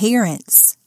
parents.